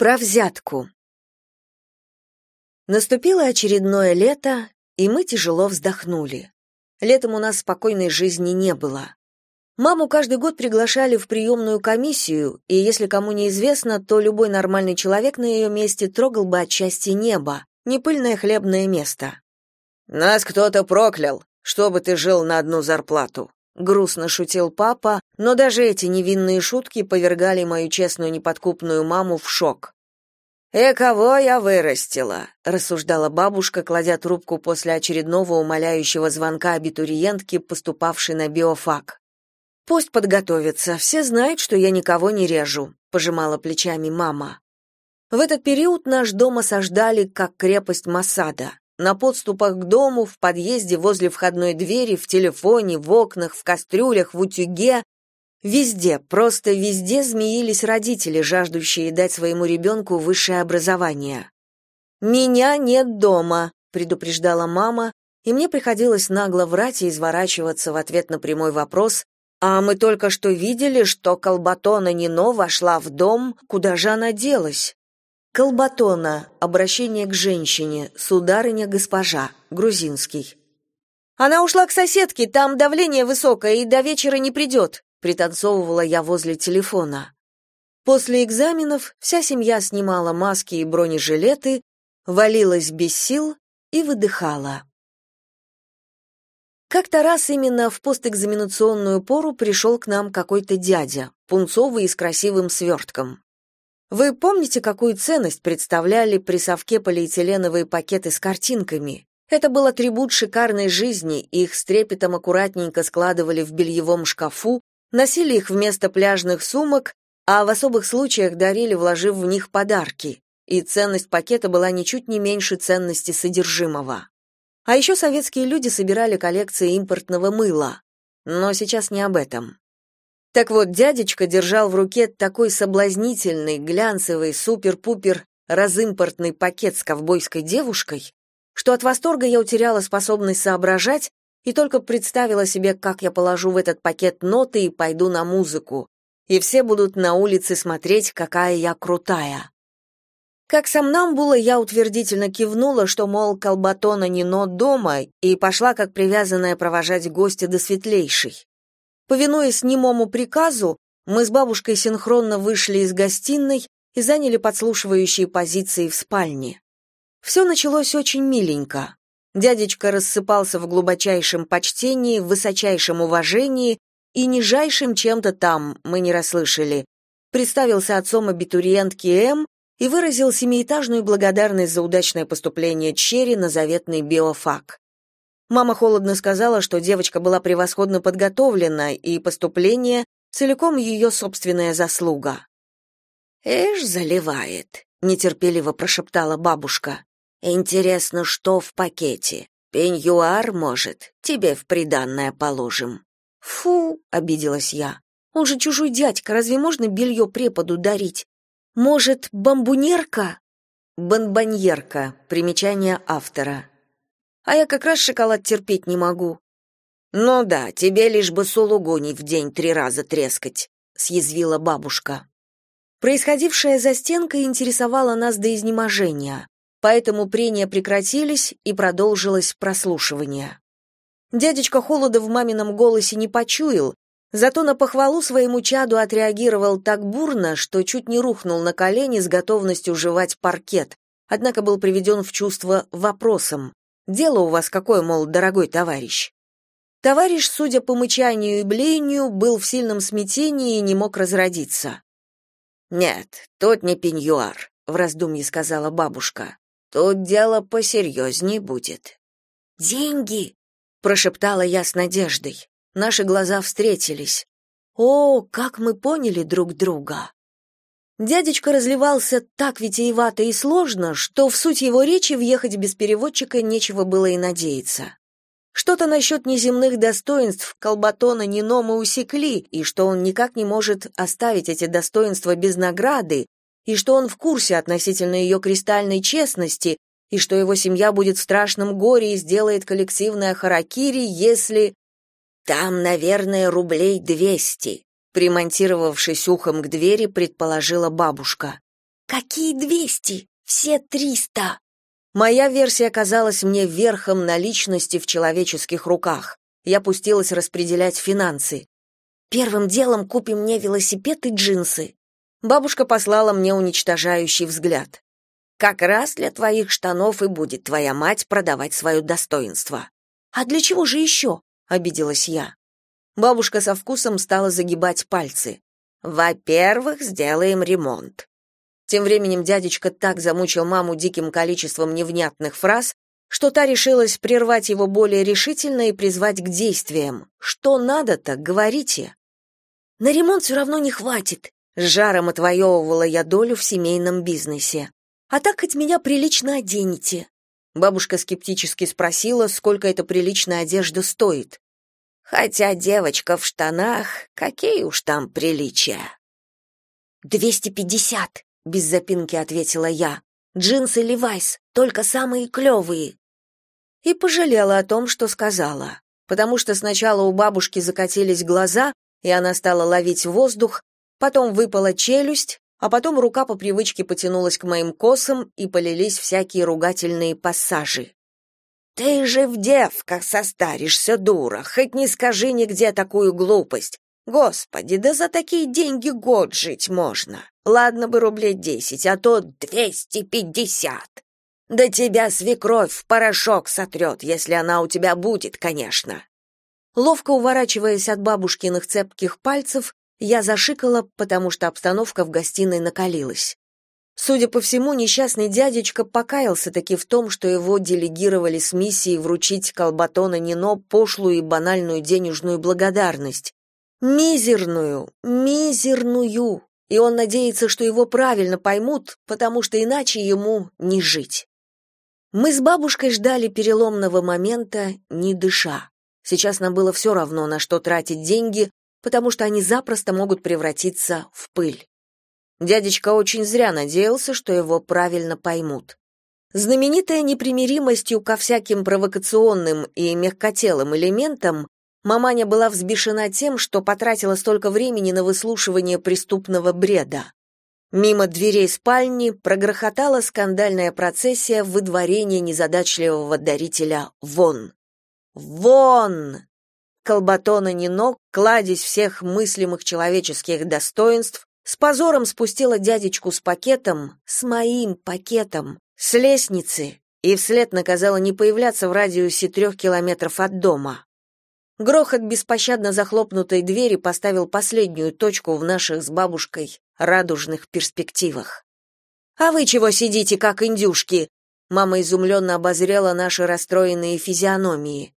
Про взятку. Наступило очередное лето, и мы тяжело вздохнули. Летом у нас спокойной жизни не было. Маму каждый год приглашали в приемную комиссию, и если кому неизвестно, то любой нормальный человек на ее месте трогал бы от счастья небо, не пыльное хлебное место. «Нас кто-то проклял, чтобы ты жил на одну зарплату», — грустно шутил папа, но даже эти невинные шутки повергали мою честную неподкупную маму в шок. «И кого я вырастила?» — рассуждала бабушка, кладя трубку после очередного умоляющего звонка абитуриентки, поступавшей на биофак. «Пусть подготовятся, все знают, что я никого не режу», — пожимала плечами мама. В этот период наш дом осаждали, как крепость Масада на подступах к дому, в подъезде, возле входной двери, в телефоне, в окнах, в кастрюлях, в утюге. Везде, просто везде змеились родители, жаждущие дать своему ребенку высшее образование. «Меня нет дома», — предупреждала мама, и мне приходилось нагло врать и изворачиваться в ответ на прямой вопрос, «А мы только что видели, что Колбатона Нино вошла в дом, куда же она делась?» Колбатона. Обращение к женщине. Сударыня госпожа. Грузинский. Она ушла к соседке, там давление высокое и до вечера не придет», — пританцовывала я возле телефона. После экзаменов вся семья снимала маски и бронежилеты, валилась без сил и выдыхала. Как-то раз именно в постэкзаменационную пору пришел к нам какой-то дядя, пунцовый и с красивым свертком. Вы помните, какую ценность представляли при совке полиэтиленовые пакеты с картинками? Это был атрибут шикарной жизни, их с трепетом аккуратненько складывали в бельевом шкафу, носили их вместо пляжных сумок, а в особых случаях дарили, вложив в них подарки. И ценность пакета была ничуть не меньше ценности содержимого. А еще советские люди собирали коллекции импортного мыла. Но сейчас не об этом. Так вот, дядечка держал в руке такой соблазнительный, глянцевый, супер-пупер разимпортный пакет с ковбойской девушкой, что от восторга я утеряла способность соображать и только представила себе, как я положу в этот пакет ноты и пойду на музыку, и все будут на улице смотреть, какая я крутая. Как сам нам было, я утвердительно кивнула, что, мол, колбатона не но дома, и пошла, как привязанная, провожать гостя до светлейшей. Повинуясь немому приказу, мы с бабушкой синхронно вышли из гостиной и заняли подслушивающие позиции в спальне. Все началось очень миленько. Дядечка рассыпался в глубочайшем почтении, в высочайшем уважении и нижайшим чем-то там, мы не расслышали. Представился отцом абитуриентки М и выразил семиэтажную благодарность за удачное поступление Черри на заветный биофак. Мама холодно сказала, что девочка была превосходно подготовлена, и поступление целиком ее собственная заслуга. «Эш, заливает», — нетерпеливо прошептала бабушка. «Интересно, что в пакете? Пеньюар, может? Тебе в приданное положим». «Фу», — обиделась я. «Он же чужой дядька, разве можно белье преподу дарить? Может, бамбунерка?» «Бонбоньерка», примечание автора а я как раз шоколад терпеть не могу. Ну да, тебе лишь бы сулугуни в день три раза трескать, съязвила бабушка. Происходившее за стенкой интересовало нас до изнеможения, поэтому прения прекратились и продолжилось прослушивание. Дядечка Холода в мамином голосе не почуял, зато на похвалу своему чаду отреагировал так бурно, что чуть не рухнул на колени с готовностью жевать паркет, однако был приведен в чувство вопросом. Дело у вас какое, мол, дорогой товарищ? Товарищ, судя по мычанию и блеянию, был в сильном смятении и не мог разродиться. «Нет, тут не пеньюар», — в раздумье сказала бабушка. «Тут дело посерьезней будет». «Деньги!» — прошептала я с надеждой. Наши глаза встретились. «О, как мы поняли друг друга!» Дядечка разливался так витиевато и сложно, что в суть его речи въехать без переводчика нечего было и надеяться. Что-то насчет неземных достоинств Колбатона Нино мы усекли, и что он никак не может оставить эти достоинства без награды, и что он в курсе относительно ее кристальной честности, и что его семья будет в страшном горе и сделает коллективное харакири, если... Там, наверное, рублей двести, примонтировавшись ухом к двери, предположила бабушка. Какие двести? Все триста!» Моя версия казалась мне верхом наличности в человеческих руках. Я пустилась распределять финансы. «Первым делом купим мне велосипед и джинсы». Бабушка послала мне уничтожающий взгляд. «Как раз для твоих штанов и будет твоя мать продавать свое достоинство». «А для чего же еще?» — обиделась я. Бабушка со вкусом стала загибать пальцы. «Во-первых, сделаем ремонт. Тем временем дядечка так замучил маму диким количеством невнятных фраз, что та решилась прервать его более решительно и призвать к действиям. Что надо-то, говорите. На ремонт все равно не хватит, с жаром отвоевывала я долю в семейном бизнесе. А так хоть меня прилично оденете. Бабушка скептически спросила, сколько эта приличная одежда стоит. Хотя девочка в штанах, какие уж там приличия. «Двести пятьдесят», — без запинки ответила я. «Джинсы Левайс, только самые клевые». И пожалела о том, что сказала, потому что сначала у бабушки закатились глаза, и она стала ловить воздух, потом выпала челюсть, а потом рука по привычке потянулась к моим косам, и полились всякие ругательные пассажи. «Ты же в девках состаришься, дура, хоть не скажи нигде такую глупость. Господи, да за такие деньги год жить можно. Ладно бы рублей десять, а то двести пятьдесят. Да тебя свекровь в порошок сотрет, если она у тебя будет, конечно. Ловко уворачиваясь от бабушкиных цепких пальцев, я зашикала, потому что обстановка в гостиной накалилась. Судя по всему, несчастный дядечка покаялся таки в том, что его делегировали с миссией вручить Колбатона Нино пошлую и банальную денежную благодарность, Мизерную, мизерную. И он надеется, что его правильно поймут, потому что иначе ему не жить. Мы с бабушкой ждали переломного момента, не дыша. Сейчас нам было все равно, на что тратить деньги, потому что они запросто могут превратиться в пыль. Дядечка очень зря надеялся, что его правильно поймут. Знаменитая непримиримостью ко всяким провокационным и мягкотелым элементам, Маманя была взбешена тем, что потратила столько времени на выслушивание преступного бреда. Мимо дверей спальни прогрохотала скандальная процессия выдворения незадачливого дарителя вон. Вон! Колбатона Нино, кладезь всех мыслимых человеческих достоинств, с позором спустила дядечку с пакетом, с моим пакетом, с лестницы и вслед наказала не появляться в радиусе трех километров от дома. Грохот беспощадно захлопнутой двери поставил последнюю точку в наших с бабушкой радужных перспективах. «А вы чего сидите, как индюшки?» Мама изумленно обозрела наши расстроенные физиономии.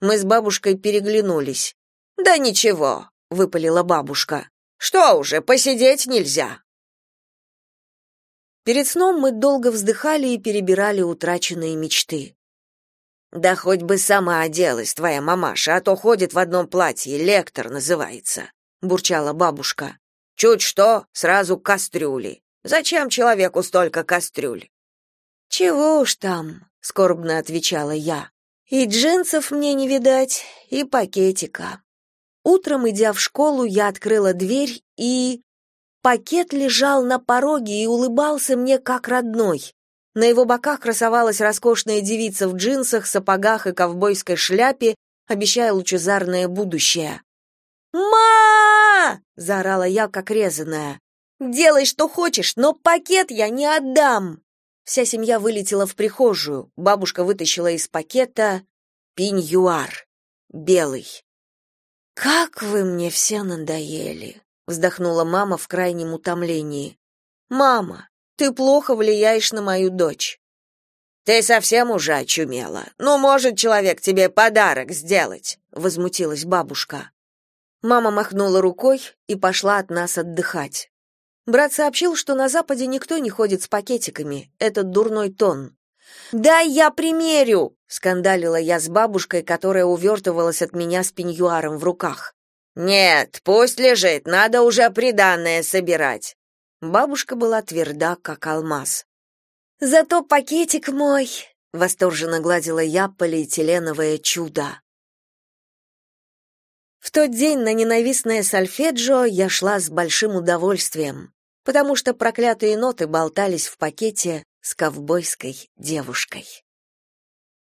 Мы с бабушкой переглянулись. «Да ничего», — выпалила бабушка. «Что уже, посидеть нельзя?» Перед сном мы долго вздыхали и перебирали утраченные мечты. Да хоть бы сама оделась твоя мамаша, а то ходит в одном платье, лектор называется, бурчала бабушка. Чуть что, сразу кастрюли. Зачем человеку столько кастрюль? Чего уж там, скорбно отвечала я. И джинсов мне не видать, и пакетика. Утром, идя в школу, я открыла дверь и пакет лежал на пороге и улыбался мне как родной. На его боках красовалась роскошная девица в джинсах, сапогах и ковбойской шляпе, обещая лучезарное будущее. «Ма!» — заорала я, как резаная. «Делай, что хочешь, но пакет я не отдам!» Вся семья вылетела в прихожую. Бабушка вытащила из пакета пиньюар. Белый. «Как вы мне все надоели!» — вздохнула мама в крайнем утомлении. «Мама, ты плохо влияешь на мою дочь. Ты совсем уже очумела. Ну, может человек тебе подарок сделать, возмутилась бабушка. Мама махнула рукой и пошла от нас отдыхать. Брат сообщил, что на западе никто не ходит с пакетиками. Это дурной тон. «Дай я примерю!» — скандалила я с бабушкой, которая увертывалась от меня с пеньюаром в руках. «Нет, пусть лежит, надо уже приданное собирать. Бабушка была тверда, как алмаз. «Зато пакетик мой!» — восторженно гладила я полиэтиленовое чудо. В тот день на ненавистное сольфеджио я шла с большим удовольствием. потому что проклятые ноты болтались в пакете с ковбойской девушкой.